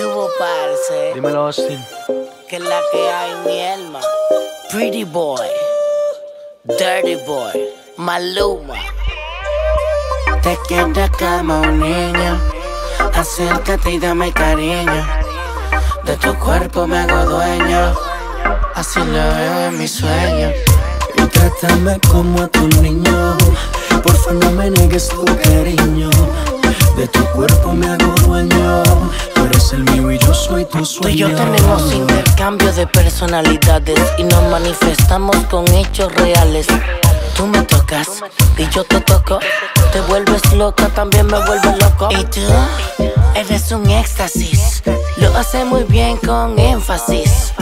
¿Qué hubo, parce? Dímelo, Austin. Que es la que hay, mi alma. Pretty boy. Dirty boy. Maluma. Te quiero como un niño. Acércate y dame cariño. De tu cuerpo me hago dueño. Así lo veo en mis sueños. Y trátame como a tu niño. Porfa, no me niegues tu cariño. De tu cuerpo me hago dueño. Tú eres el mío y yo soy tu sueño. Tú y yo tenemos intercambio de personalidades y nos manifestamos con hechos reales. Tú me tocas y yo te toco. Te vuelves loca, también me vuelves loco. Y tú eres un éxtasis. Lo hace muy bien con énfasis.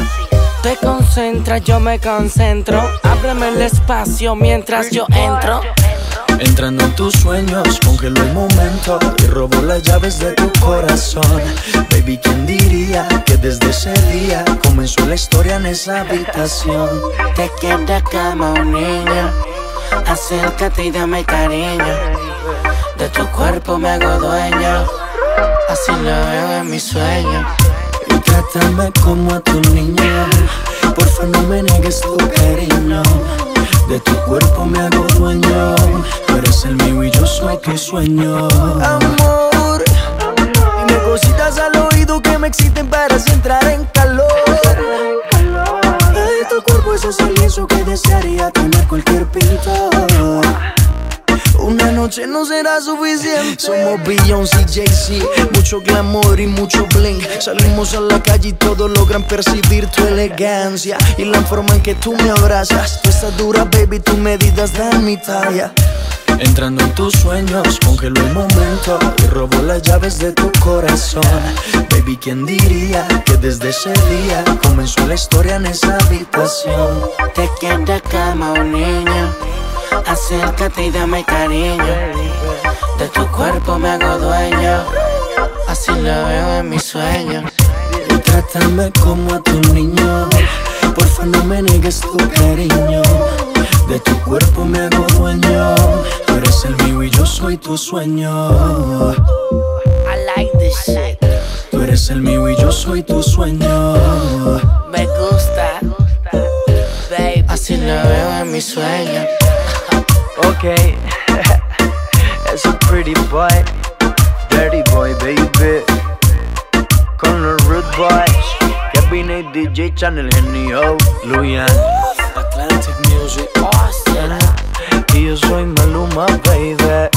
Te concentras, yo me concentro. Ábreme el espacio mientras yo entro. Entrando en tus sueños, congelo el momento y robo las llaves de tu corazón. Baby, ¿quién diría que desde ese día comenzó la historia en esa habitación? Te quiero como un niño. Acércate y dame cariño. De tu cuerpo me hago dueño. Así lo veo en mis sueños. Y trátame como a tu niño. Porfa, no me niegues tu cariño. De tu cuerpo me hago dueño. Tú eres el mío y yo soy tu sueño. Amor, dime cositas al oído que me exciten para entrar en calor. De tu cuerpo esos lienzo que desearía tener cualquier noche no será suficiente. Somos Beyoncé y Jay-Z. Mucho glamour y mucho bling. Salimos a la calle y todos logran percibir tu elegancia. Y la forma en que tú me abrazas. Tu estatura, baby, tus medidas dan mi talla. Entrando en tus sueños, congelo el momento y robo las llaves de tu corazón. Baby, ¿quién diría que desde ese día comenzó la historia en esa habitación? Te quiero como un niño. Acércate y dame cariño. De tu cuerpo me hago dueño. Así lo veo en mis sueños. Y trátame como a tu niño. Porfa, no me niegues tu cariño. De tu cuerpo me hago dueño. Tú eres el mío y yo soy tu sueño. I like this shit. Tú eres el mío y yo soy tu sueño. Me gusta. Baby. Así lo veo en mis sueños. Ok. es un pretty boy. Dirty boy, baby. Con los Root Boys. Kevin A. DJ Channel Genio. Luyan. Atlantic Music. Austin. Y yo soy Maluma, baby.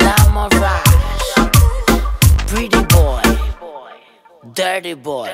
Lama Rush. Pretty boy. Dirty boy.